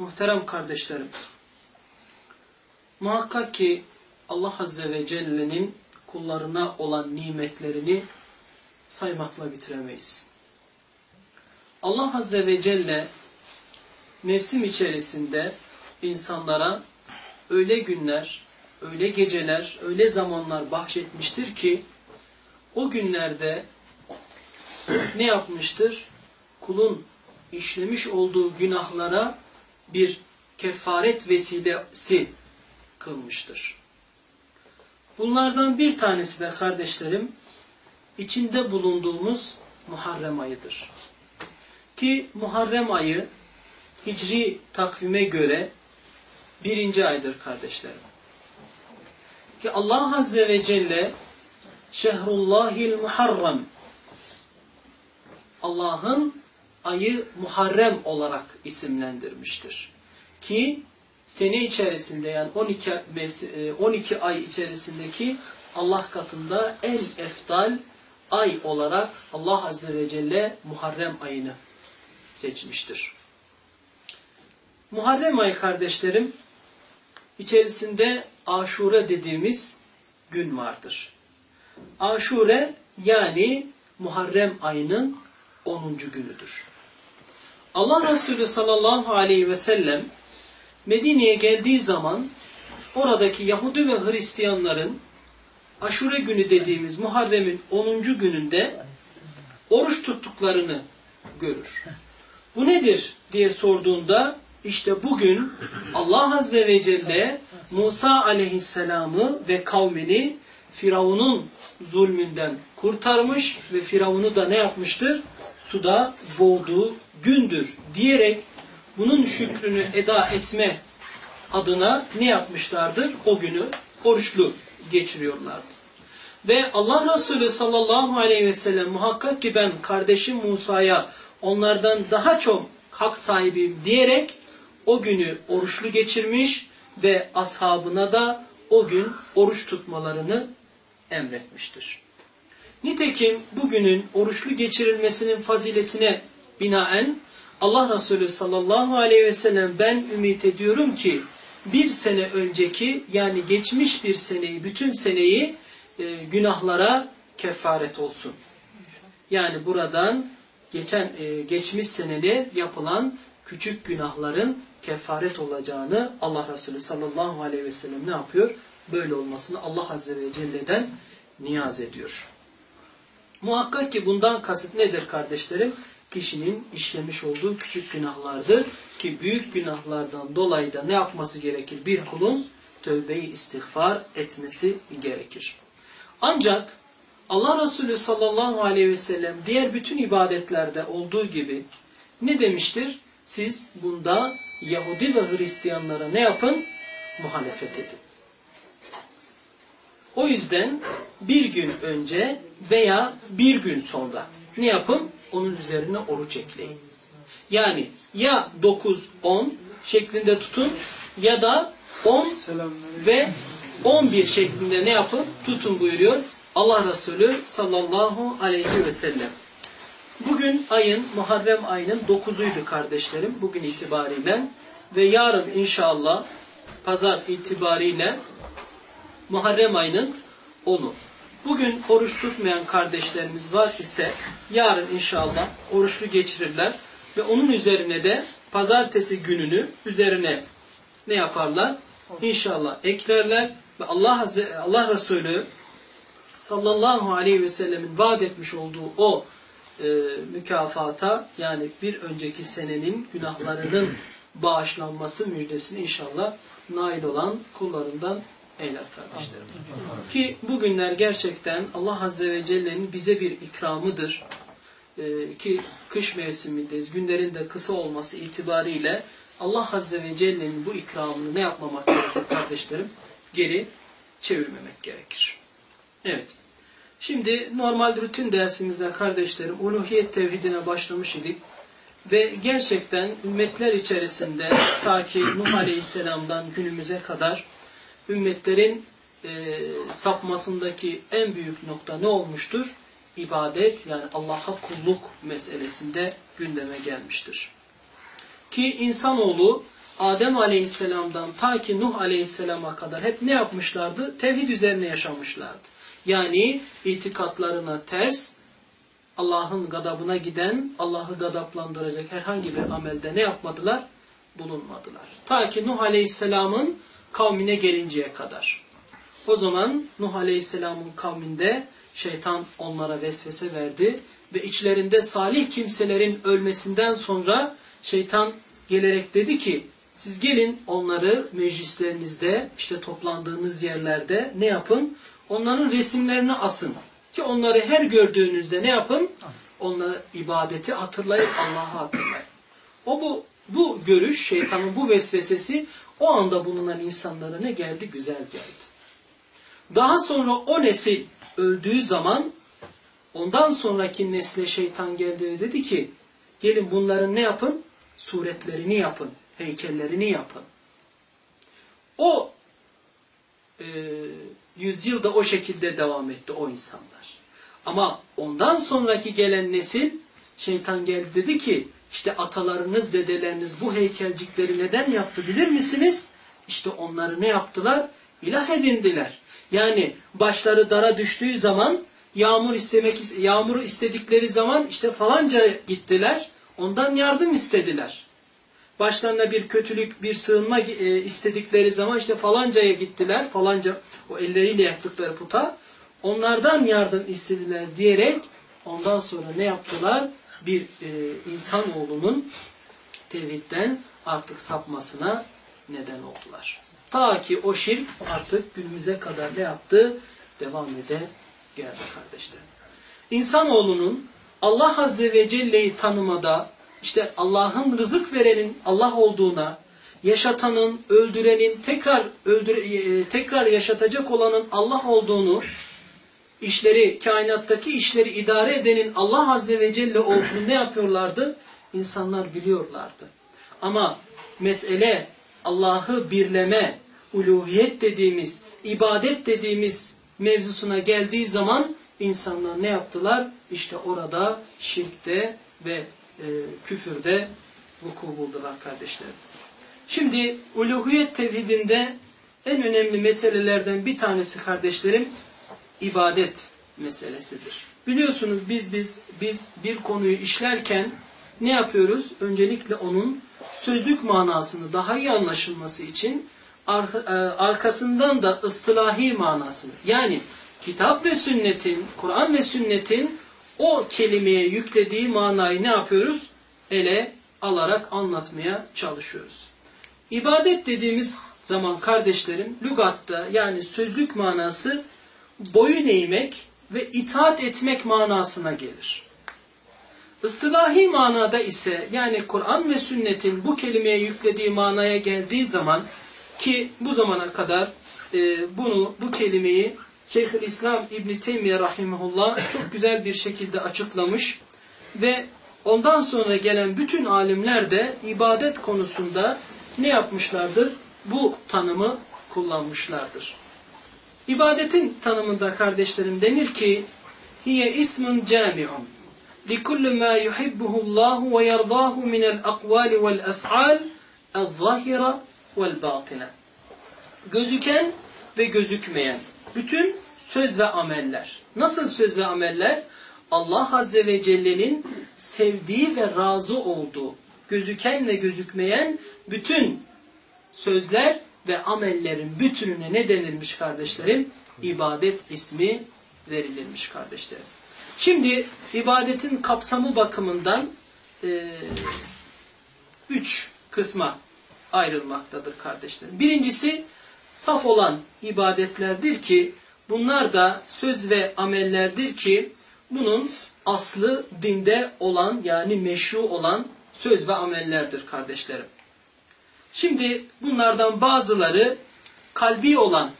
Muhterem kardeşlerim, muhakkak ki Allah Azze ve Celle'nin kullarına olan nimetlerini saymakla bitiremeyiz. Allah Azze ve Celle mevsim içerisinde insanlara öyle günler, öyle geceler, öyle zamanlar bahşetmiştir ki o günlerde ne yapmıştır? Kulun işlemiş olduğu günahlara bir kefaret vesilesi kılmıştır. Bunlardan bir tanesi de kardeşlerim içinde bulunduğumuz Muharrem ayıdır. Ki Muharrem ayı Hicri takvime göre birinci aydır kardeşlerim. Ki Allah Azze ve Celle Şehrullahil Muharrem Allah'ın ayı Muharrem olarak isimlendirmiştir. Ki sene içerisinde yani 12 mevsim, 12 ay içerisindeki Allah katında en eftal ay olarak Allah Azze ve Celle Muharrem ayını seçmiştir. Muharrem ayı kardeşlerim içerisinde Aşure dediğimiz gün vardır. Aşure yani Muharrem ayının 10. günüdür. Allah Resulü sallallahu aleyhi ve sellem Medine'ye geldiği zaman oradaki Yahudi ve Hristiyanların aşure günü dediğimiz Muharrem'in 10. gününde oruç tuttuklarını görür. Bu nedir diye sorduğunda işte bugün Allah Azze ve Celle Musa aleyhisselamı ve kavmini Firavun'un zulmünden kurtarmış ve Firavun'u da ne yapmıştır? Suda boğduğu gündür diyerek bunun şükrünü eda etme adına ne yapmışlardır? O günü oruçlu geçiriyorlardı. Ve Allah Resulü sallallahu aleyhi ve sellem muhakkak ki ben kardeşim Musa'ya onlardan daha çok hak sahibiyim diyerek o günü oruçlu geçirmiş ve ashabına da o gün oruç tutmalarını emretmiştir. Nitekim bugünün oruçlu geçirilmesinin faziletine binaen Allah Resulü sallallahu aleyhi ve sellem ben ümit ediyorum ki bir sene önceki yani geçmiş bir seneyi, bütün seneyi e, günahlara kefaret olsun. Yani buradan geçen e, geçmiş senede yapılan küçük günahların kefaret olacağını Allah Resulü sallallahu aleyhi ve sellem ne yapıyor? Böyle olmasını Allah Azze ve Celle'den niyaz ediyor. Muhakkak ki bundan kasıt nedir kardeşlerim? Kişinin işlemiş olduğu küçük günahlardır. Ki büyük günahlardan dolayı da ne yapması gerekir? Bir kulun tövbeyi istiğfar etmesi gerekir. Ancak Allah Resulü sallallahu aleyhi ve sellem diğer bütün ibadetlerde olduğu gibi ne demiştir? Siz bunda Yahudi ve Hristiyanlara ne yapın? Muhalefet edin. O yüzden bir gün önce veya bir gün sonra ne yapın? Onun üzerine oruç ekleyin. Yani ya 9-10 şeklinde tutun ya da 10 ve 11 şeklinde ne yapın? Tutun buyuruyor Allah Resulü sallallahu aleyhi ve sellem. Bugün ayın, Muharrem ayının 9'uydu kardeşlerim bugün itibariyle ve yarın inşallah pazar itibariyle Muharrem ayının 10'u. Bugün oruç tutmayan kardeşlerimiz var ise yarın inşallah oruçlu geçirirler ve onun üzerine de pazartesi gününü üzerine ne yaparlar? İnşallah eklerler ve Allah Azze, Allah Resulü sallallahu aleyhi ve sellemin vaat etmiş olduğu o e, mükafata yani bir önceki senenin günahlarının bağışlanması müjdesini inşallah nail olan kullarından eyler kardeşlerim. Ki bugünler gerçekten Allah Azze ve Celle'nin bize bir ikramıdır. Ee, ki kış mevsimindeyiz. Günlerin de kısa olması itibariyle Allah Azze ve Celle'nin bu ikramını ne yapmamak gerekir kardeşlerim? Geri çevirmemek gerekir. Evet. Şimdi normal rutin dersimizde kardeşlerim uluhiyet tevhidine başlamış idik. Ve gerçekten ümmetler içerisinde ta ki Nuh Aleyhisselam'dan günümüze kadar ümmetlerin e, sapmasındaki en büyük nokta ne olmuştur? İbadet yani Allah'a kulluk meselesinde gündeme gelmiştir. Ki insanoğlu Adem Aleyhisselam'dan ta ki Nuh Aleyhisselam'a kadar hep ne yapmışlardı? Tevhid üzerine yaşamışlardı. Yani itikatlarına ters, Allah'ın gadabına giden, Allah'ı gadaplandıracak herhangi bir amelde ne yapmadılar? Bulunmadılar. Ta ki Nuh Aleyhisselam'ın kavmine gelinceye kadar. O zaman Nuh Aleyhisselam'ın kavminde şeytan onlara vesvese verdi ve içlerinde salih kimselerin ölmesinden sonra şeytan gelerek dedi ki siz gelin onları meclislerinizde işte toplandığınız yerlerde ne yapın? Onların resimlerini asın. Ki onları her gördüğünüzde ne yapın? Onları ibadeti hatırlayın, Allah'ı hatırlayın. O bu bu görüş, şeytanın bu vesvesesi o anda bulunan insanlara ne geldi? Güzel geldi. Daha sonra o nesil öldüğü zaman ondan sonraki nesle şeytan geldi ve dedi ki gelin bunların ne yapın? Suretlerini yapın, heykellerini yapın. O e, yüzyılda o şekilde devam etti o insanlar. Ama ondan sonraki gelen nesil şeytan geldi dedi ki işte atalarınız, dedeleriniz bu heykelcikleri neden yaptı bilir misiniz? İşte onları ne yaptılar? İlah edindiler. Yani başları dara düştüğü zaman yağmur istemek yağmuru istedikleri zaman işte falanca gittiler. Ondan yardım istediler. Başlarına bir kötülük, bir sığınma e, istedikleri zaman işte falancaya gittiler. Falanca o elleriyle yaptıkları puta. Onlardan yardım istediler diyerek ondan sonra ne yaptılar? Bir e, insanoğlunun tevhidden artık sapmasına neden oldular. Ta ki o şirk artık günümüze kadar ne yaptı? Devam ede geldi kardeşlerim. İnsanoğlunun Allah Azze ve Celle'yi tanımada işte Allah'ın rızık verenin Allah olduğuna, yaşatanın, öldürenin, tekrar öldüre, e, tekrar yaşatacak olanın Allah olduğunu işleri, kainattaki işleri idare edenin Allah Azze ve Celle olduğunu ne yapıyorlardı? İnsanlar biliyorlardı. Ama mesele Allah'ı birleme, uluhiyet dediğimiz, ibadet dediğimiz mevzusuna geldiği zaman insanlar ne yaptılar? İşte orada şirkte ve e, küfürde vuku buldular kardeşlerim. Şimdi uluhiyet tevhidinde en önemli meselelerden bir tanesi kardeşlerim ibadet meselesidir. Biliyorsunuz biz biz biz bir konuyu işlerken ne yapıyoruz? Öncelikle onun sözlük manasını daha iyi anlaşılması için e, arkasından da ıstılahi manasını yani kitap ve sünnetin, Kur'an ve sünnetin o kelimeye yüklediği manayı ne yapıyoruz? Ele alarak anlatmaya çalışıyoruz. İbadet dediğimiz zaman kardeşlerim lügatta yani sözlük manası boyun eğmek ve itaat etmek manasına gelir. Istilahi manada ise yani Kur'an ve sünnetin bu kelimeye yüklediği manaya geldiği zaman ki bu zamana kadar e, bunu bu kelimeyi Şeyhülislam İbn Teymiye rahimehullah çok güzel bir şekilde açıklamış ve ondan sonra gelen bütün alimler de ibadet konusunda ne yapmışlardır? Bu tanımı kullanmışlardır. İbadetin tanımında kardeşlerim denir ki hiye ismun cami'un li kulli ma yuhibbuhu Allahu ve yerdahu min el-akvali ve'l-ef'al el-zahira ve'l-batine. Gözüken ve gözükmeyen bütün söz ve ameller. Nasıl söz ve ameller? Allah Azze ve Celle'nin sevdiği ve razı olduğu, gözüken ve gözükmeyen bütün sözler ve amellerin bütününe ne denilmiş kardeşlerim? İbadet ismi verilirmiş kardeşlerim. Şimdi ibadetin kapsamı bakımından e, üç kısma ayrılmaktadır kardeşlerim. Birincisi saf olan ibadetlerdir ki bunlar da söz ve amellerdir ki bunun aslı dinde olan yani meşru olan söz ve amellerdir kardeşlerim. Şimdi bunlardan bazıları kalbi olan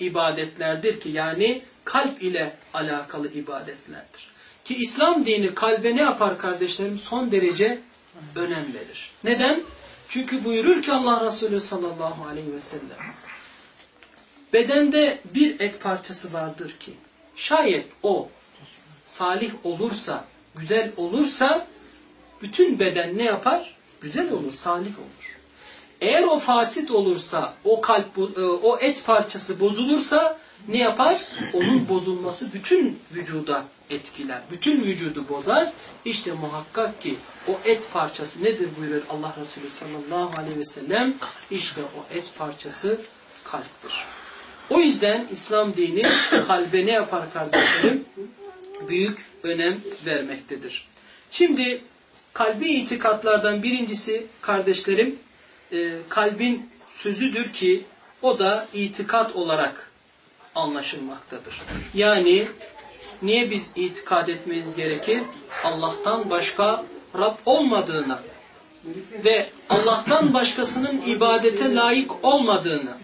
ibadetlerdir ki yani kalp ile alakalı ibadetlerdir. Ki İslam dini kalbe ne yapar kardeşlerim? Son derece önem verir. Neden? Çünkü buyurur ki Allah Resulü sallallahu aleyhi ve sellem bedende bir et parçası vardır ki şayet o salih olursa, güzel olursa bütün beden ne yapar? Güzel olur, salih olur. Eğer o fasit olursa, o kalp, e, o et parçası bozulursa ne yapar? Onun bozulması bütün vücuda etkiler. Bütün vücudu bozar. İşte muhakkak ki o et parçası nedir buyurur Allah Resulü sallallahu aleyhi ve sellem? İşte o et parçası kalptir. O yüzden İslam dini kalbe ne yapar kardeşlerim? Büyük önem vermektedir. Şimdi kalbi itikatlardan birincisi kardeşlerim e, kalbin sözüdür ki o da itikat olarak anlaşılmaktadır. Yani niye biz itikad etmeyiz gerekir? Allah'tan başka Rab olmadığına ve Allah'tan başkasının ibadete layık olmadığını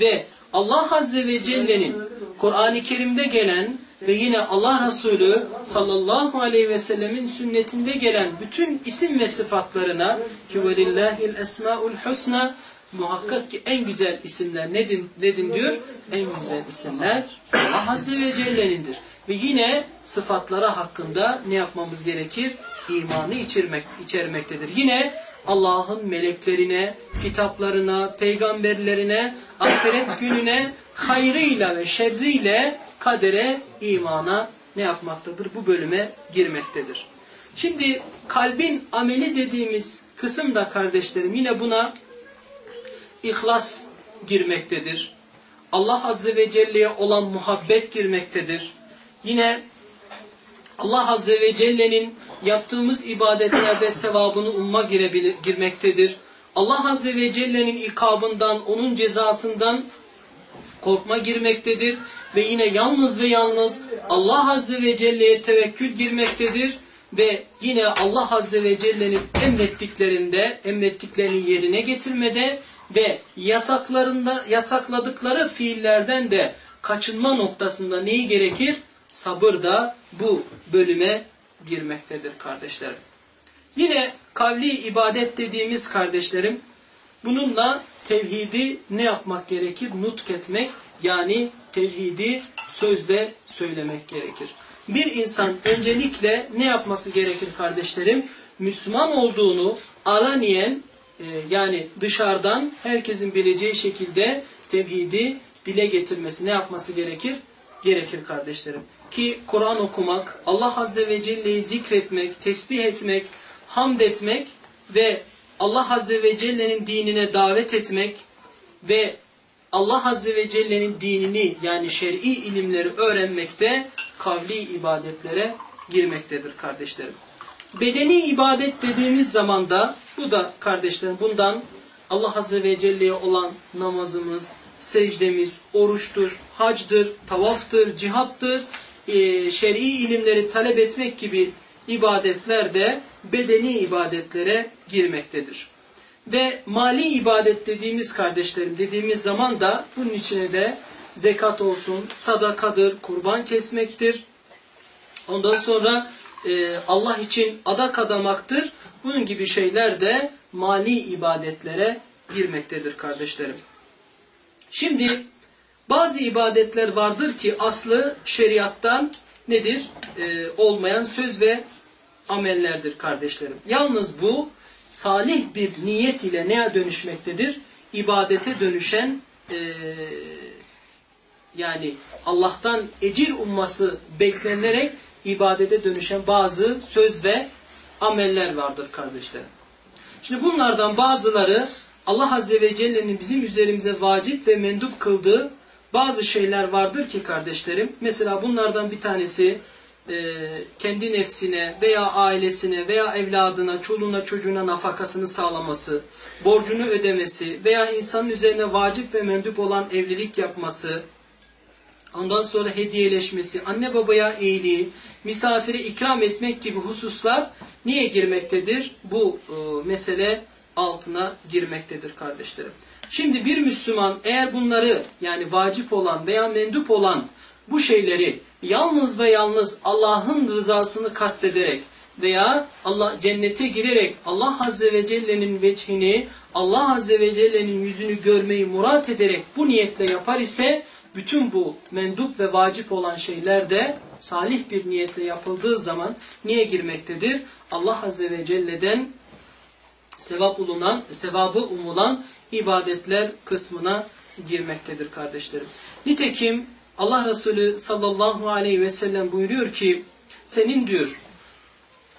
ve Allah Azze ve Celle'nin Kur'an-ı Kerim'de gelen ve yine Allah Resulü sallallahu aleyhi ve sellemin sünnetinde gelen bütün isim ve sıfatlarına ki velillahil esmaul husna muhakkak ki en güzel isimler nedir, nedir diyor? En güzel isimler Allah Azze ve Celle'nindir. Ve yine sıfatlara hakkında ne yapmamız gerekir? İmanı içirmek, içermektedir. Yine Allah'ın meleklerine, kitaplarına, peygamberlerine, ahiret gününe hayrıyla ve şerriyle kadere, imana ne yapmaktadır? Bu bölüme girmektedir. Şimdi kalbin ameli dediğimiz kısım da kardeşlerim yine buna ihlas girmektedir. Allah Azze ve Celle'ye olan muhabbet girmektedir. Yine Allah Azze ve Celle'nin yaptığımız ibadetlerde sevabını umma girmektedir. Allah Azze ve Celle'nin ikabından, onun cezasından korkma girmektedir. Ve yine yalnız ve yalnız Allah Azze ve Celle'ye tevekkül girmektedir. Ve yine Allah Azze ve Celle'nin emrettiklerinde, emrettiklerini yerine getirmede ve yasaklarında yasakladıkları fiillerden de kaçınma noktasında neyi gerekir? Sabır da bu bölüme girmektedir kardeşlerim. Yine kavli ibadet dediğimiz kardeşlerim bununla tevhidi ne yapmak gerekir? Nutk etmek yani tevhidi sözde söylemek gerekir. Bir insan öncelikle ne yapması gerekir kardeşlerim? Müslüman olduğunu alaniyen e, yani dışarıdan herkesin bileceği şekilde tevhidi dile getirmesi ne yapması gerekir? Gerekir kardeşlerim. Ki Kur'an okumak, Allah Azze ve Celle'yi zikretmek, tesbih etmek, hamd etmek ve Allah Azze ve Celle'nin dinine davet etmek ve Allah Azze ve Celle'nin dinini yani şer'i ilimleri öğrenmekte kavli ibadetlere girmektedir kardeşlerim. Bedeni ibadet dediğimiz zaman da bu da kardeşlerim bundan Allah Azze ve Celle'ye olan namazımız, secdemiz, oruçtur, hacdır, tavaftır, cihattır, e, şer'i ilimleri talep etmek gibi ibadetler de bedeni ibadetlere girmektedir. Ve mali ibadet dediğimiz kardeşlerim dediğimiz zaman da bunun içine de zekat olsun, sadakadır, kurban kesmektir. Ondan sonra e, Allah için adak adamaktır. Bunun gibi şeyler de mali ibadetlere girmektedir kardeşlerim. Şimdi bazı ibadetler vardır ki aslı şeriattan nedir? E, olmayan söz ve amellerdir kardeşlerim. Yalnız bu salih bir niyet ile neye dönüşmektedir? İbadete dönüşen e, yani Allah'tan ecir umması beklenerek ibadete dönüşen bazı söz ve ameller vardır kardeşlerim. Şimdi bunlardan bazıları Allah Azze ve Celle'nin bizim üzerimize vacip ve mendup kıldığı bazı şeyler vardır ki kardeşlerim. Mesela bunlardan bir tanesi e, kendi nefsine veya ailesine veya evladına, çoluğuna, çocuğuna nafakasını sağlaması, borcunu ödemesi veya insanın üzerine vacip ve mendup olan evlilik yapması, ondan sonra hediyeleşmesi, anne babaya iyiliği, misafire ikram etmek gibi hususlar niye girmektedir? Bu e, mesele altına girmektedir kardeşlerim. Şimdi bir Müslüman eğer bunları yani vacip olan veya mendup olan bu şeyleri yalnız ve yalnız Allah'ın rızasını kastederek veya Allah cennete girerek Allah Azze ve Celle'nin veçhini, Allah Azze ve Celle'nin yüzünü görmeyi murat ederek bu niyetle yapar ise bütün bu mendup ve vacip olan şeyler de salih bir niyetle yapıldığı zaman niye girmektedir? Allah Azze ve Celle'den sevap ulunan, sevabı umulan ibadetler kısmına girmektedir kardeşlerim. Nitekim Allah Resulü sallallahu aleyhi ve sellem buyuruyor ki senin diyor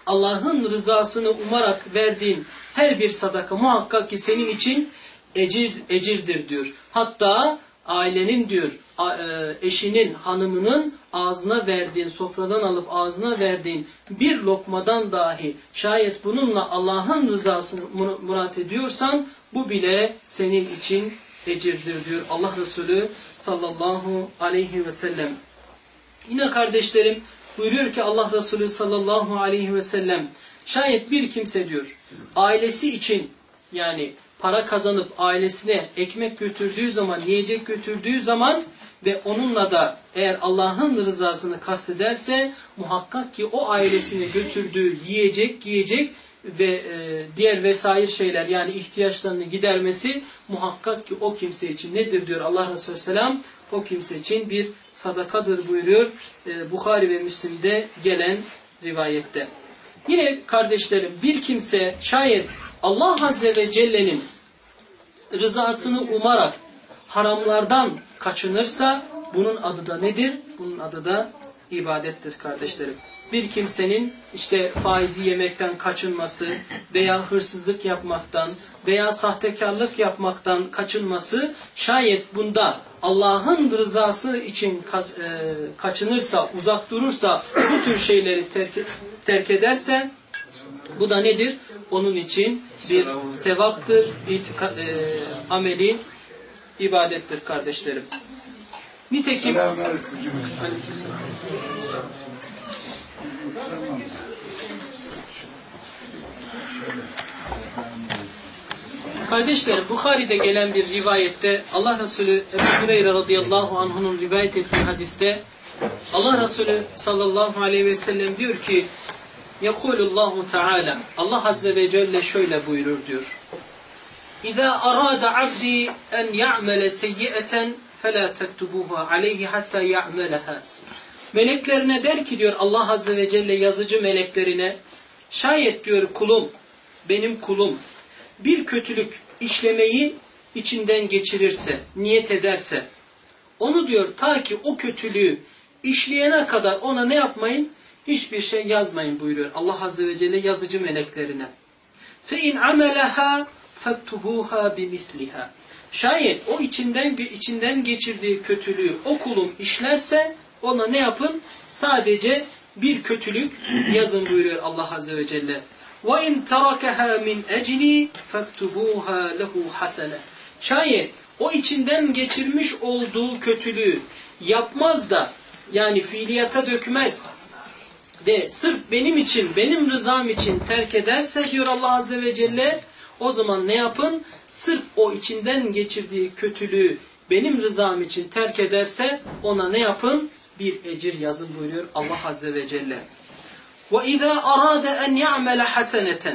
Allah'ın rızasını umarak verdiğin her bir sadaka muhakkak ki senin için ecir, ecirdir diyor. Hatta ailenin diyor e, eşinin, hanımının ağzına verdiğin, sofradan alıp ağzına verdiğin bir lokmadan dahi şayet bununla Allah'ın rızasını murat ediyorsan bu bile senin için ecirdir diyor Allah Resulü sallallahu aleyhi ve sellem. Yine kardeşlerim buyuruyor ki Allah Resulü sallallahu aleyhi ve sellem şayet bir kimse diyor ailesi için yani para kazanıp ailesine ekmek götürdüğü zaman, yiyecek götürdüğü zaman ve onunla da eğer Allah'ın rızasını kastederse muhakkak ki o ailesine götürdüğü yiyecek, giyecek ve e, diğer vesaire şeyler yani ihtiyaçlarını gidermesi muhakkak ki o kimse için nedir diyor Allah Resulü Selam o kimse için bir sadakadır buyuruyor e, Bukhari ve Müslim'de gelen rivayette. Yine kardeşlerim bir kimse şayet Allah Azze ve Celle'nin rızasını umarak haramlardan kaçınırsa bunun adı da nedir? Bunun adı da ibadettir kardeşlerim. Bir kimsenin işte faizi yemekten kaçınması veya hırsızlık yapmaktan veya sahtekarlık yapmaktan kaçınması şayet bunda Allah'ın rızası için e, kaçınırsa, uzak durursa, bu tür şeyleri terk, terk ederse bu da nedir? Onun için bir sevaptır, itika, e, ameli, ibadettir kardeşlerim. Nitekim Kardeşlerim Bukhari'de gelen bir rivayette Allah Resulü Ebu Hureyre radıyallahu anh'unun rivayet ettiği hadiste Allah Resulü sallallahu aleyhi ve sellem diyor ki Yekulullahu Teala Allah Azze ve Celle şöyle buyurur diyor. İza arada abdi en ya'mele seyyi'eten fela tektubuha aleyhi hatta ya'meleha. Meleklerine der ki diyor Allah Azze ve Celle yazıcı meleklerine şayet diyor kulum benim kulum bir kötülük işlemeyi içinden geçirirse, niyet ederse onu diyor ta ki o kötülüğü işleyene kadar ona ne yapmayın? Hiçbir şey yazmayın buyuruyor Allah Azze ve Celle yazıcı meleklerine. فَاِنْ عَمَلَهَا فَكْتُبُوهَا بِمِثْلِهَا Şayet o içinden içinden geçirdiği kötülüğü o kulum işlerse ona ne yapın? Sadece bir kötülük yazın buyuruyor Allah Azze ve Celle. وَاِنْ تَرَكَهَا مِنْ اَجْلِي فَاكْتُبُوهَا لَهُ حَسَنًا Şayet o içinden geçirmiş olduğu kötülüğü yapmaz da yani fiiliyata dökmez de sırf benim için, benim rızam için terk ederse diyor Allah Azze ve Celle o zaman ne yapın? Sırf o içinden geçirdiği kötülüğü benim rızam için terk ederse ona ne yapın? Bir ecir yazın buyuruyor Allah Azze ve Celle. وَاِذَا أَرَادَ اَنْ يَعْمَلَ حَسَنَةً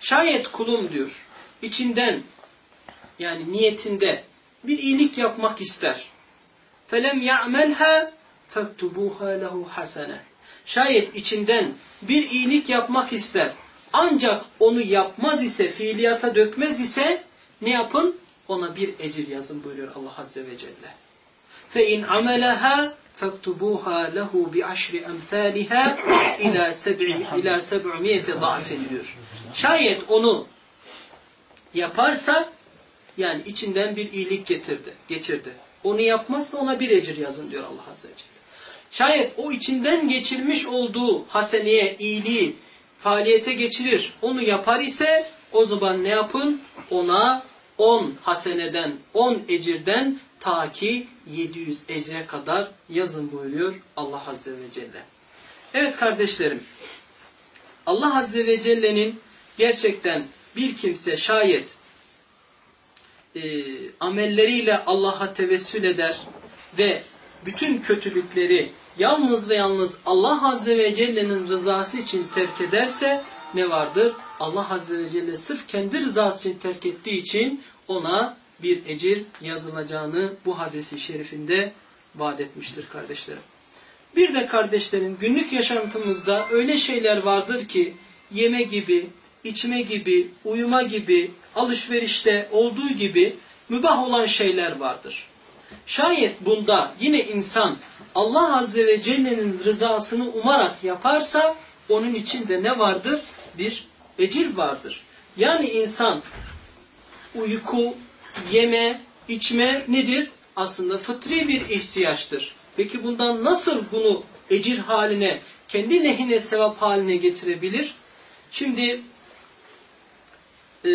Şayet kulum diyor, içinden yani niyetinde bir iyilik yapmak ister. فَلَمْ يَعْمَلْهَا فَاكْتُبُوهَا لَهُ حَسَنَةً Şayet içinden bir iyilik yapmak ister. Ancak onu yapmaz ise, fiiliyata dökmez ise ne yapın? Ona bir ecir yazın buyuruyor Allah Azze ve Celle. فَاِنْ عَمَلَهَا فَاكْتُبُوهَا لَهُ بِعَشْرِ أَمْثَالِهَا اِلَى سَبْعِ سَبْعُمِيَةِ ضَعْفٍ diyor. Şayet onu yaparsa yani içinden bir iyilik getirdi, geçirdi. Onu yapmazsa ona bir ecir yazın diyor Allah Azze ve Celle. Şayet o içinden geçirmiş olduğu haseneye, iyiliği faaliyete geçirir, onu yapar ise o zaman ne yapın? Ona 10 haseneden, 10 ecirden ta ki 700 ecre kadar yazın buyuruyor Allah Azze ve Celle. Evet kardeşlerim, Allah Azze ve Celle'nin gerçekten bir kimse şayet e, amelleriyle Allah'a tevessül eder ve bütün kötülükleri yalnız ve yalnız Allah Azze ve Celle'nin rızası için terk ederse ne vardır? Allah Azze ve Celle sırf kendi rızası için terk ettiği için ona bir ecir yazılacağını bu hadisi şerifinde vaat etmiştir kardeşlerim. Bir de kardeşlerim günlük yaşantımızda öyle şeyler vardır ki yeme gibi, içme gibi, uyuma gibi, alışverişte olduğu gibi mübah olan şeyler vardır. Şayet bunda yine insan Allah Azze ve Celle'nin rızasını umarak yaparsa onun içinde ne vardır? Bir ecir vardır. Yani insan uyku, yeme, içme nedir? Aslında fıtri bir ihtiyaçtır. Peki bundan nasıl bunu ecir haline, kendi lehine sevap haline getirebilir? Şimdi e,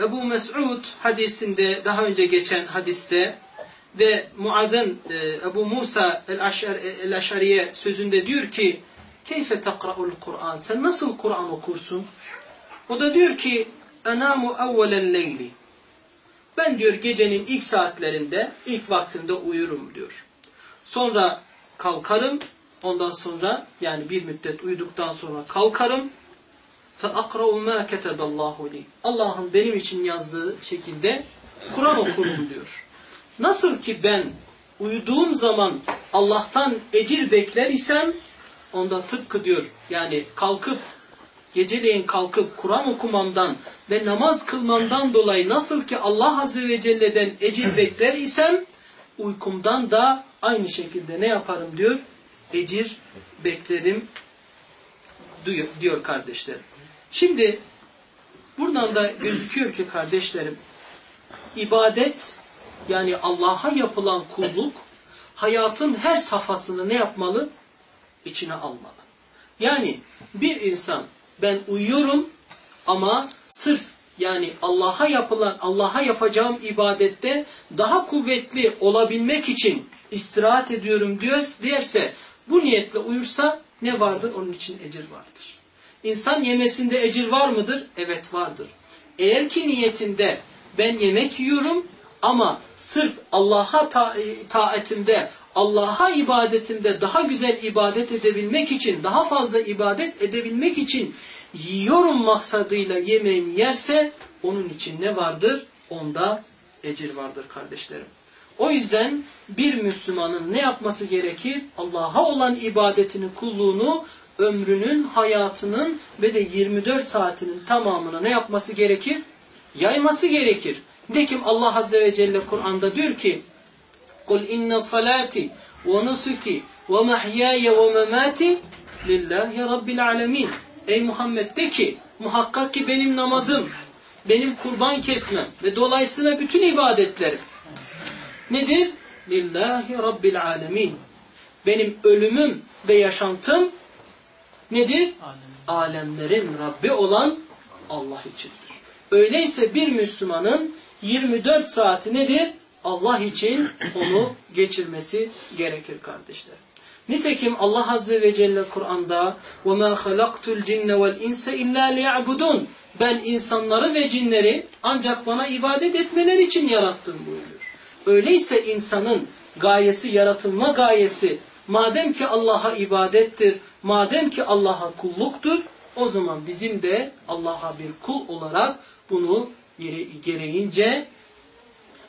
Ebu Mes'ud hadisinde, daha önce geçen hadiste ve Muad'ın e, Ebu Musa el-Aşariye sözünde diyor ki Keyfe takra'ul Kur'an? Sen nasıl Kur'an okursun? O da diyor ki Enamu evvelen leyli Ben diyor gecenin ilk saatlerinde, ilk vaktinde uyurum diyor. Sonra kalkarım. Ondan sonra yani bir müddet uyuduktan sonra kalkarım. فَاَقْرَوْ مَا كَتَبَ اللّٰهُ لِي Allah'ın benim için yazdığı şekilde Kur'an okurum diyor. Nasıl ki ben uyuduğum zaman Allah'tan ecir bekler isem onda tıpkı diyor yani kalkıp geceleyin kalkıp Kur'an okumamdan ve namaz kılmamdan dolayı nasıl ki Allah Azze ve Celle'den ecir bekler isem uykumdan da aynı şekilde ne yaparım diyor? Ecir beklerim diyor, kardeşlerim. Şimdi buradan da gözüküyor ki kardeşlerim ibadet yani Allah'a yapılan kulluk hayatın her safhasını ne yapmalı? İçine almalı. Yani bir insan ben uyuyorum ama sırf yani Allah'a yapılan, Allah'a yapacağım ibadette daha kuvvetli olabilmek için istirahat ediyorum diyor, derse bu niyetle uyursa ne vardır? Onun için ecir vardır. İnsan yemesinde ecir var mıdır? Evet vardır. Eğer ki niyetinde ben yemek yiyorum ama sırf Allah'a ta taatimde, Allah'a ibadetimde daha güzel ibadet edebilmek için, daha fazla ibadet edebilmek için yiyorum maksadıyla yemeğini yerse onun için ne vardır? Onda ecir vardır kardeşlerim. O yüzden bir Müslümanın ne yapması gerekir? Allah'a olan ibadetini, kulluğunu ömrünün, hayatının ve de 24 saatinin tamamına ne yapması gerekir? Yayması gerekir. Nitekim Allah Azze ve Celle Kur'an'da diyor ki Kul inne salati ve nusuki ve mahyaya ve memati lillahi rabbil alemin. Ey Muhammed de ki muhakkak ki benim namazım, benim kurban kesmem ve dolayısıyla bütün ibadetlerim nedir? Lillahi rabbil alemin. Benim ölümüm ve yaşantım nedir? Alemin. Alemlerin Rabbi olan Allah içindir. Öyleyse bir Müslümanın 24 saati nedir? Allah için onu geçirmesi gerekir kardeşler. Nitekim Allah Azze ve Celle Kur'an'da وَمَا خَلَقْتُ الْجِنَّ وَالْاِنْسَ اِلَّا لِيَعْبُدُونَ Ben insanları ve cinleri ancak bana ibadet etmeler için yarattım buyuruyor. Öyleyse insanın gayesi, yaratılma gayesi madem ki Allah'a ibadettir, madem ki Allah'a kulluktur, o zaman bizim de Allah'a bir kul olarak bunu gereğince,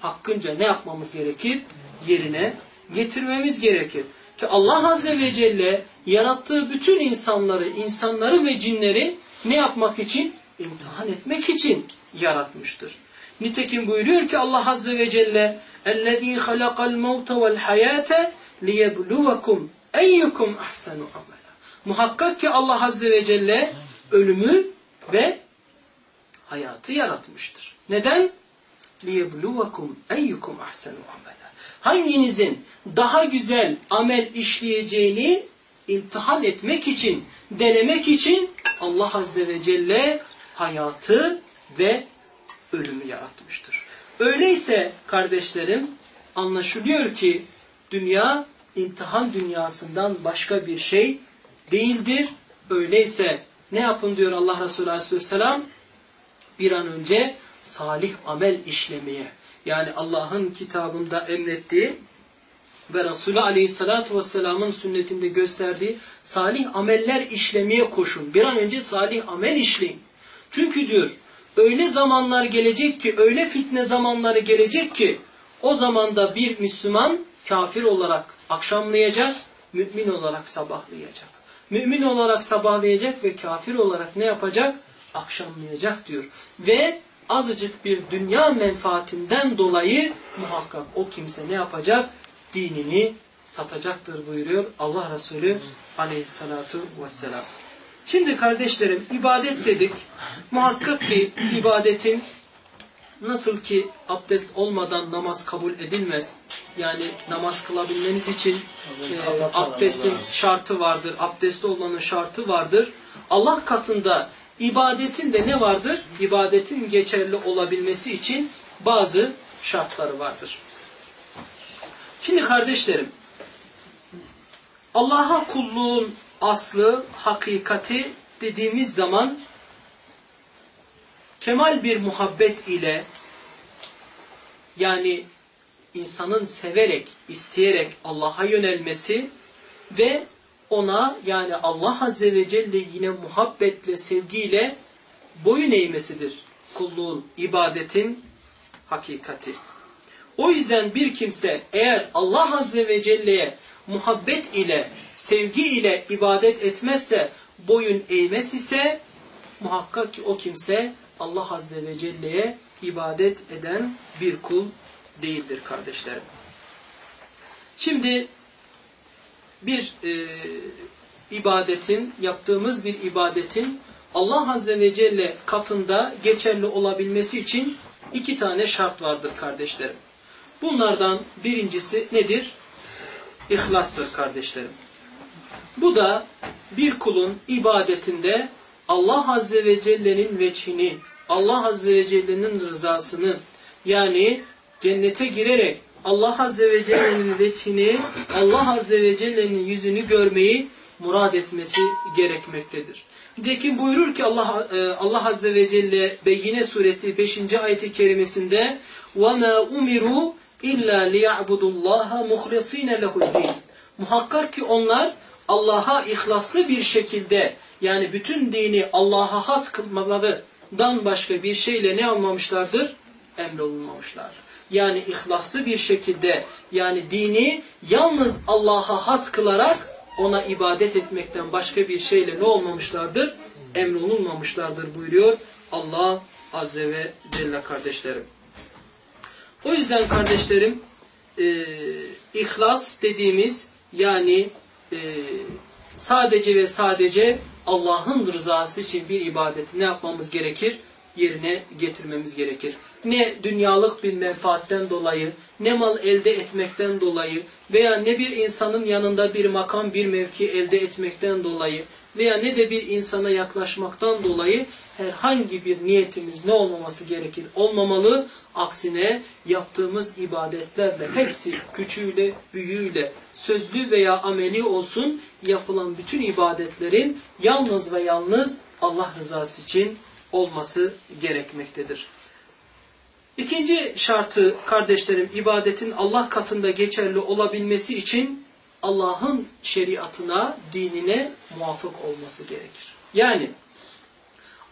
hakkınca ne yapmamız gerekir? Yerine getirmemiz gerekir. Ki Allah Azze ve Celle yarattığı bütün insanları, insanları ve cinleri ne yapmak için? İmtihan etmek için yaratmıştır. Nitekim buyuruyor ki Allah Azze ve Celle اَلَّذ۪ي خَلَقَ الْمَوْتَ وَالْحَيَاةَ لِيَبْلُوَكُمْ اَيُّكُمْ اَحْسَنُ عَمَلًا Muhakkak ki Allah Azze ve Celle ölümü ve hayatı yaratmıştır. Neden? liyebluvekum eyyukum ahsenu amela. Hanginizin daha güzel amel işleyeceğini imtihan etmek için, denemek için Allah Azze ve Celle hayatı ve ölümü yaratmıştır. Öyleyse kardeşlerim anlaşılıyor ki dünya imtihan dünyasından başka bir şey değildir. Öyleyse ne yapın diyor Allah Resulü Aleyhisselam? Bir an önce salih amel işlemeye. Yani Allah'ın kitabında emrettiği ve Resulü Aleyhisselatü Vesselam'ın sünnetinde gösterdiği salih ameller işlemeye koşun. Bir an önce salih amel işleyin. Çünkü diyor öyle zamanlar gelecek ki, öyle fitne zamanları gelecek ki o zamanda bir Müslüman kafir olarak akşamlayacak, mümin olarak sabahlayacak. Mümin olarak sabahlayacak ve kafir olarak ne yapacak? Akşamlayacak diyor. Ve azıcık bir dünya menfaatinden dolayı muhakkak o kimse ne yapacak? Dinini satacaktır buyuruyor Allah Resulü aleyhissalatu vesselam. Şimdi kardeşlerim ibadet dedik. Muhakkak ki ibadetin nasıl ki abdest olmadan namaz kabul edilmez. Yani namaz kılabilmeniz için e, abdestin şartı vardır. Abdestli olmanın şartı vardır. Allah katında ibadetin de ne vardır? İbadetin geçerli olabilmesi için bazı şartları vardır. Şimdi kardeşlerim Allah'a kulluğun aslı, hakikati dediğimiz zaman kemal bir muhabbet ile yani insanın severek, isteyerek Allah'a yönelmesi ve ona yani Allah Azze ve Celle yine muhabbetle, sevgiyle boyun eğmesidir. Kulluğun, ibadetin hakikati. O yüzden bir kimse eğer Allah Azze ve Celle'ye muhabbet ile, sevgi ile ibadet etmezse, boyun eğmez ise muhakkak ki o kimse Allah Azze ve Celle'ye ibadet eden bir kul değildir kardeşlerim. Şimdi bir e, ibadetin, yaptığımız bir ibadetin Allah Azze ve Celle katında geçerli olabilmesi için iki tane şart vardır kardeşlerim. Bunlardan birincisi nedir? İhlastır kardeşlerim. Bu da bir kulun ibadetinde Allah Azze ve Celle'nin veçhini, Allah Azze ve Celle'nin rızasını yani cennete girerek Allah Azze ve Celle'nin veçhini, Allah Azze ve Celle'nin yüzünü görmeyi murad etmesi gerekmektedir. Nitekim buyurur ki Allah, e, Allah Azze ve Celle Beyyine suresi 5. ayeti kerimesinde وَمَا umiru illa liya'budullaha muhlisine lehu'd-din. Muhakkak ki onlar Allah'a ihlaslı bir şekilde yani bütün dini Allah'a has kılmalarından başka bir şeyle ne almamışlardır? Emrolunmamışlar. Yani ihlaslı bir şekilde yani dini yalnız Allah'a has kılarak ona ibadet etmekten başka bir şeyle ne olmamışlardır? Emrolunmamışlardır buyuruyor Allah Azze ve Celle kardeşlerim. O yüzden kardeşlerim e, ihlas dediğimiz yani e, sadece ve sadece Allah'ın rızası için bir ibadeti ne yapmamız gerekir? Yerine getirmemiz gerekir. Ne dünyalık bir menfaatten dolayı, ne mal elde etmekten dolayı veya ne bir insanın yanında bir makam, bir mevki elde etmekten dolayı veya ne de bir insana yaklaşmaktan dolayı herhangi bir niyetimiz ne olmaması gerekir? Olmamalı. Aksine yaptığımız ibadetlerle hepsi küçüğüyle, büyüğüyle, sözlü veya ameli olsun yapılan bütün ibadetlerin yalnız ve yalnız Allah rızası için olması gerekmektedir. İkinci şartı kardeşlerim ibadetin Allah katında geçerli olabilmesi için Allah'ın şeriatına, dinine muvafık olması gerekir. Yani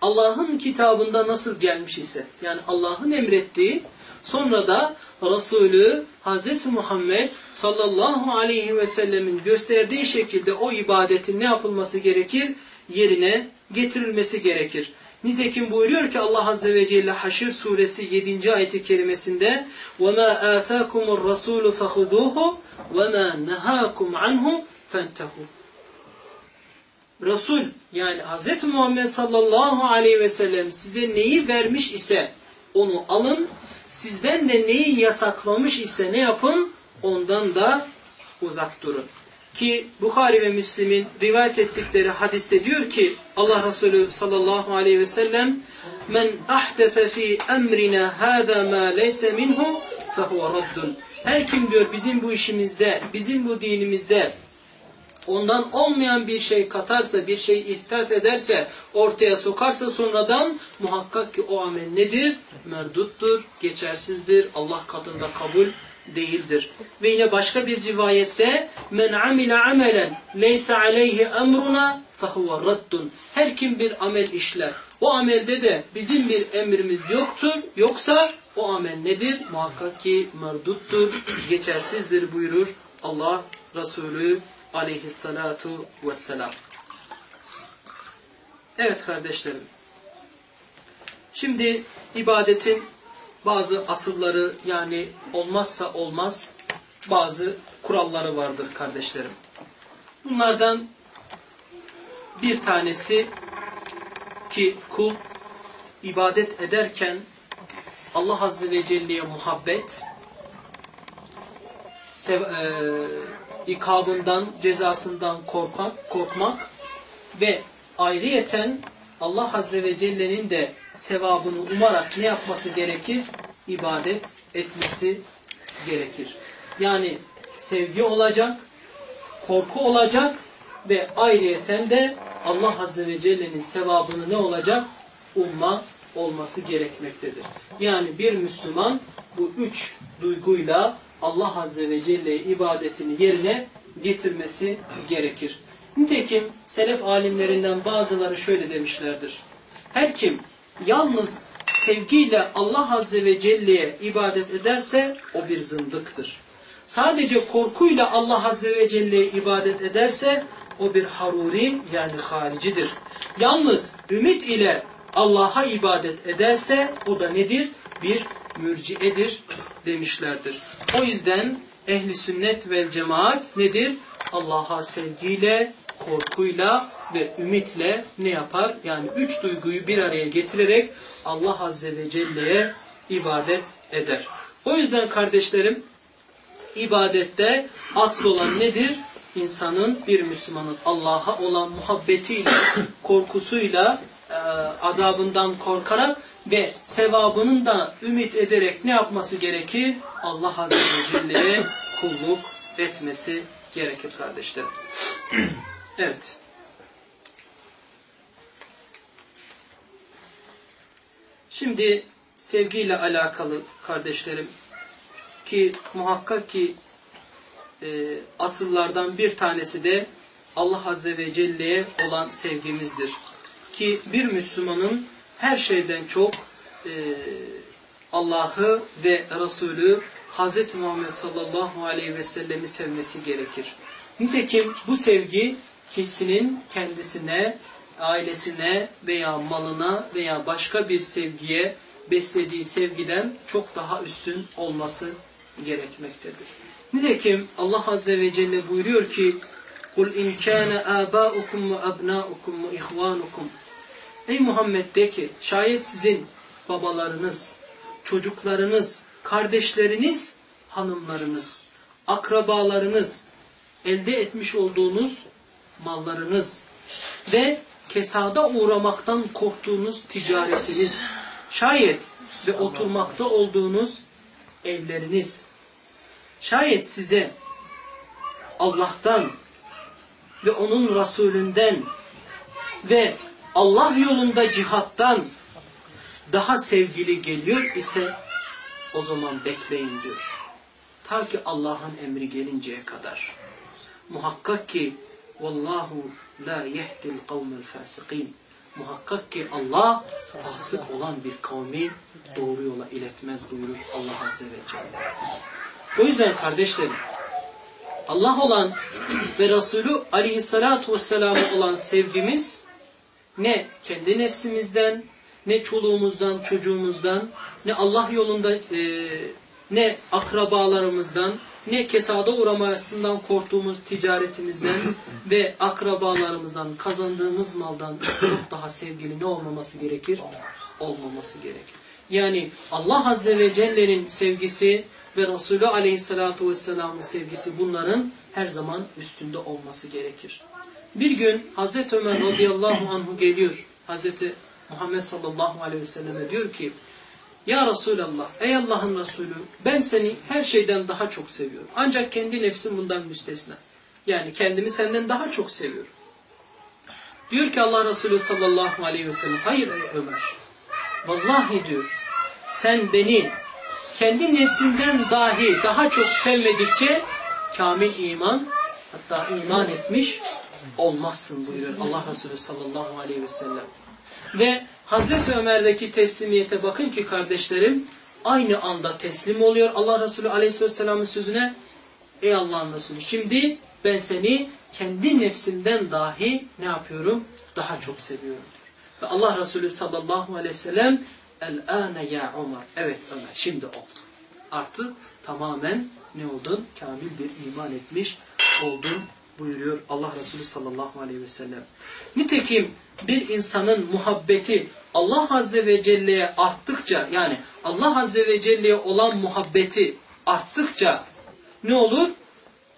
Allah'ın kitabında nasıl gelmiş ise yani Allah'ın emrettiği sonra da Resulü Hz. Muhammed sallallahu aleyhi ve sellemin gösterdiği şekilde o ibadetin ne yapılması gerekir? Yerine getirilmesi gerekir. Nitekim buyuruyor ki Allah Azze ve Celle Haşr suresi 7. ayeti kerimesinde وَمَا آتَاكُمُ الرَّسُولُ فَخُذُوهُ وَمَا نَهَاكُمْ عَنْهُ فَانْتَهُ Resul yani Hz. Muhammed sallallahu aleyhi ve sellem size neyi vermiş ise onu alın. Sizden de neyi yasaklamış ise ne yapın? Ondan da uzak durun. Ki Bukhari ve Müslim'in rivayet ettikleri hadiste diyor ki Allah Resulü sallallahu aleyhi ve sellem men ahdefe fi emrina hâzâ mâ leyse minhu fehuve raddun. Her kim diyor bizim bu işimizde, bizim bu dinimizde ondan olmayan bir şey katarsa, bir şey ihdas ederse, ortaya sokarsa sonradan muhakkak ki o amel nedir? Merduttur, geçersizdir, Allah katında kabul değildir. Ve yine başka bir rivayette men amile amelen leysa aleyhi emruna fehuve raddun. Her kim bir amel işler. O amelde de bizim bir emrimiz yoktur. Yoksa o amel nedir? Muhakkak ki merduttur, geçersizdir buyurur Allah Resulü aleyhissalatu vesselam. Evet kardeşlerim. Şimdi ibadetin bazı asılları yani olmazsa olmaz bazı kuralları vardır kardeşlerim. Bunlardan bir tanesi ki kul ibadet ederken Allah Azze ve Celle'ye muhabbet, sev, e, ikabından, cezasından korkmak, korkmak ve ayrıyeten Allah Azze ve Celle'nin de sevabını umarak ne yapması gerekir? İbadet etmesi gerekir. Yani sevgi olacak, korku olacak ve ayrıyeten de Allah Azze ve Celle'nin sevabını ne olacak? Umma olması gerekmektedir. Yani bir Müslüman bu üç duyguyla Allah Azze ve Celle ibadetini yerine getirmesi gerekir. Nitekim selef alimlerinden bazıları şöyle demişlerdir. Her kim yalnız sevgiyle Allah Azze ve Celle'ye ibadet ederse o bir zındıktır. Sadece korkuyla Allah Azze ve Celle'ye ibadet ederse o bir haruri yani haricidir. Yalnız ümit ile Allah'a ibadet ederse o da nedir? Bir mürciyedir demişlerdir. O yüzden ehli sünnet vel cemaat nedir? Allah'a sevgiyle, korkuyla ve ümitle ne yapar? Yani üç duyguyu bir araya getirerek Allah Azze ve Celle'ye ibadet eder. O yüzden kardeşlerim ibadette asıl olan nedir? İnsanın, bir Müslümanın Allah'a olan muhabbetiyle, korkusuyla, e, azabından korkarak ve sevabının da ümit ederek ne yapması gerekir? Allah Azze ve Celle'ye kulluk etmesi gerekir kardeşlerim. evet. Şimdi sevgiyle alakalı kardeşlerim ki muhakkak ki e, asıllardan bir tanesi de Allah Azze ve Celle'ye olan sevgimizdir. Ki bir Müslümanın her şeyden çok e, Allah'ı ve Resulü Hz. Muhammed sallallahu aleyhi ve sellemi sevmesi gerekir. Nitekim bu sevgi kişinin kendisine, ailesine veya malına veya başka bir sevgiye beslediği sevgiden çok daha üstün olması gerekmektedir. Nitekim Allah Azze ve Celle buyuruyor ki قُلْ اِنْ كَانَ آبَاؤُكُمْ وَأَبْنَاؤُكُمْ وَإِخْوَانُكُمْ Ey Muhammed de ki şayet sizin babalarınız, çocuklarınız, kardeşleriniz, hanımlarınız, akrabalarınız, elde etmiş olduğunuz mallarınız ve kesada uğramaktan korktuğunuz ticaretiniz, şayet ve oturmakta olduğunuz evleriniz, şayet size Allah'tan ve onun Resulünden ve Allah yolunda cihattan daha sevgili geliyor ise o zaman bekleyin diyor. Ta ki Allah'ın emri gelinceye kadar. Muhakkak ki Vallahu la yehdil kavmel fasikin. Muhakkak ki Allah fasık olan bir kavmi doğru yola iletmez buyurur Allah Azze ve Celle. O yüzden kardeşlerim Allah olan ve Resulü aleyhissalatu vesselam'a olan sevgimiz ne kendi nefsimizden, ne çoluğumuzdan, çocuğumuzdan, ne Allah yolunda e, ne akrabalarımızdan, ne kesada uğramasından korktuğumuz ticaretimizden ve akrabalarımızdan kazandığımız maldan çok daha sevgili ne olmaması gerekir? Olmaması gerekir. Yani Allah Azze ve Celle'nin sevgisi ve Resulü Aleyhisselatü Vesselam'ın sevgisi bunların her zaman üstünde olması gerekir. Bir gün Hazreti Ömer radıyallahu anhu geliyor. Hazreti Muhammed sallallahu aleyhi ve selleme diyor ki Ya Resulallah ey Allah'ın Resulü ben seni her şeyden daha çok seviyorum. Ancak kendi nefsim bundan müstesna. Yani kendimi senden daha çok seviyorum. Diyor ki Allah Resulü sallallahu aleyhi ve sellem hayır ey Ömer. Vallahi diyor sen beni kendi nefsinden dahi daha çok sevmedikçe kamil iman hatta iman etmiş olmazsın buyuruyor Allah Resulü sallallahu aleyhi ve sellem. Ve Hazreti Ömer'deki teslimiyete bakın ki kardeşlerim aynı anda teslim oluyor Allah Resulü aleyhisselamın sözüne. Ey Allah'ın Resulü şimdi ben seni kendi nefsimden dahi ne yapıyorum? Daha çok seviyorum. Ve Allah Resulü sallallahu aleyhi ve sellem El-âne ya Ömer. Evet Ömer şimdi oldu. Artık tamamen ne oldun? Kamil bir iman etmiş oldun buyuruyor Allah Resulü sallallahu aleyhi ve sellem. Nitekim bir insanın muhabbeti Allah Azze ve Celle'ye arttıkça yani Allah Azze ve Celle'ye olan muhabbeti arttıkça ne olur?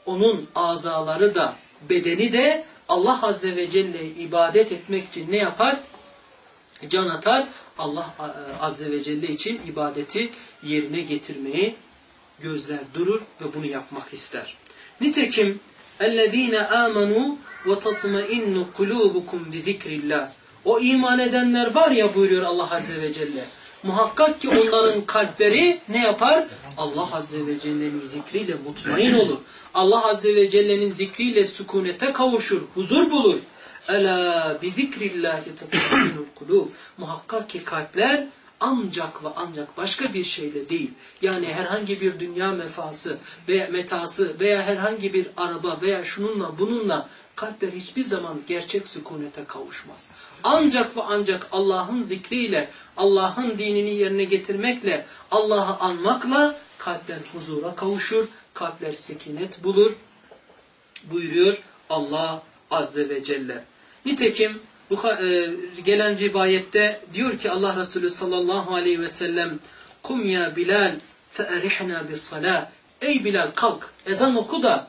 Onun azaları da bedeni de Allah Azze ve Celle'ye ibadet etmek için ne yapar? Can atar. Allah Azze ve Celle için ibadeti yerine getirmeyi gözler durur ve bunu yapmak ister. Nitekim اَلَّذ۪ينَ آمَنُوا وَتَطْمَئِنُّ قُلُوبُكُمْ بِذِكْرِ اللّٰهِ O iman edenler var ya buyuruyor Allah Azze ve Celle. Muhakkak ki onların kalpleri ne yapar? Allah Azze ve Celle'nin zikriyle mutmain olur. Allah Azze ve Celle'nin zikriyle sükunete kavuşur, huzur bulur. Ela bi zikrillahi tatmainul kulub. Muhakkak ki kalpler ancak ve ancak başka bir şeyle değil. Yani herhangi bir dünya mefası veya metası veya herhangi bir araba veya şununla bununla kalpler hiçbir zaman gerçek sükunete kavuşmaz. Ancak ve ancak Allah'ın zikriyle, Allah'ın dinini yerine getirmekle, Allah'ı anmakla kalpler huzura kavuşur, kalpler sekinet bulur buyuruyor Allah Azze ve Celle. Nitekim e, gelen rivayette diyor ki Allah Resulü sallallahu aleyhi ve sellem Kum ya Bilal feerihna bis salah. Ey Bilal kalk ezan oku da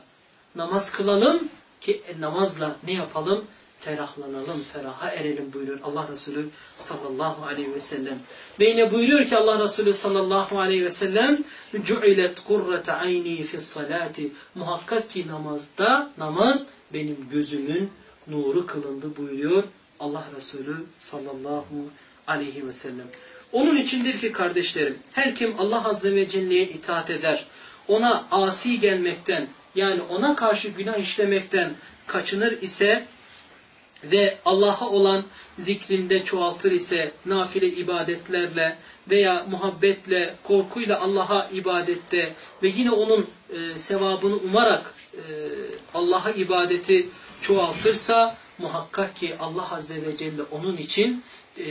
namaz kılalım ki e, namazla ne yapalım? Ferahlanalım, feraha erelim buyuruyor Allah Resulü sallallahu aleyhi ve sellem. Ve yine buyuruyor ki Allah Resulü sallallahu aleyhi ve sellem Cu'ilet kurrete ayni fis salati. Muhakkak ki namazda namaz benim gözümün nuru kılındı buyuruyor Allah Resulü sallallahu aleyhi ve sellem. Onun içindir ki kardeşlerim her kim Allah Azze ve Celle'ye itaat eder, ona asi gelmekten yani ona karşı günah işlemekten kaçınır ise ve Allah'a olan zikrinde çoğaltır ise nafile ibadetlerle veya muhabbetle, korkuyla Allah'a ibadette ve yine onun e, sevabını umarak e, Allah'a ibadeti çoğaltırsa muhakkak ki Allah Azze ve Celle onun için e,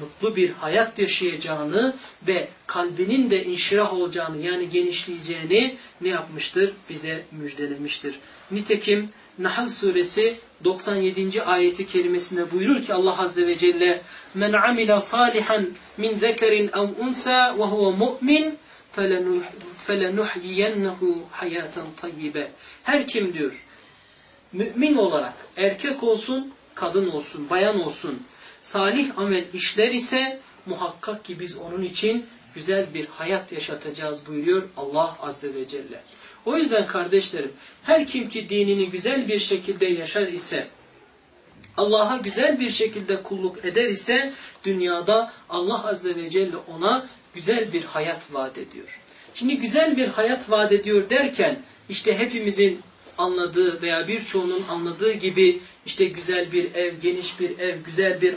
mutlu bir hayat yaşayacağını ve kalbinin de inşirah olacağını yani genişleyeceğini ne yapmıştır? Bize müjdelemiştir. Nitekim Nahl suresi 97. ayeti kelimesinde buyurur ki Allah Azze ve Celle Men amila salihan min zekerin ev unsa ve huve mu'min felenuhyiyennehu hayaten tayyibe. Her kim diyor mümin olarak erkek olsun kadın olsun, bayan olsun salih amel işler ise muhakkak ki biz onun için güzel bir hayat yaşatacağız buyuruyor Allah Azze ve Celle. O yüzden kardeşlerim her kim ki dinini güzel bir şekilde yaşar ise Allah'a güzel bir şekilde kulluk eder ise dünyada Allah Azze ve Celle ona güzel bir hayat vaat ediyor. Şimdi güzel bir hayat vaat ediyor derken işte hepimizin anladığı veya birçoğunun anladığı gibi işte güzel bir ev, geniş bir ev, güzel bir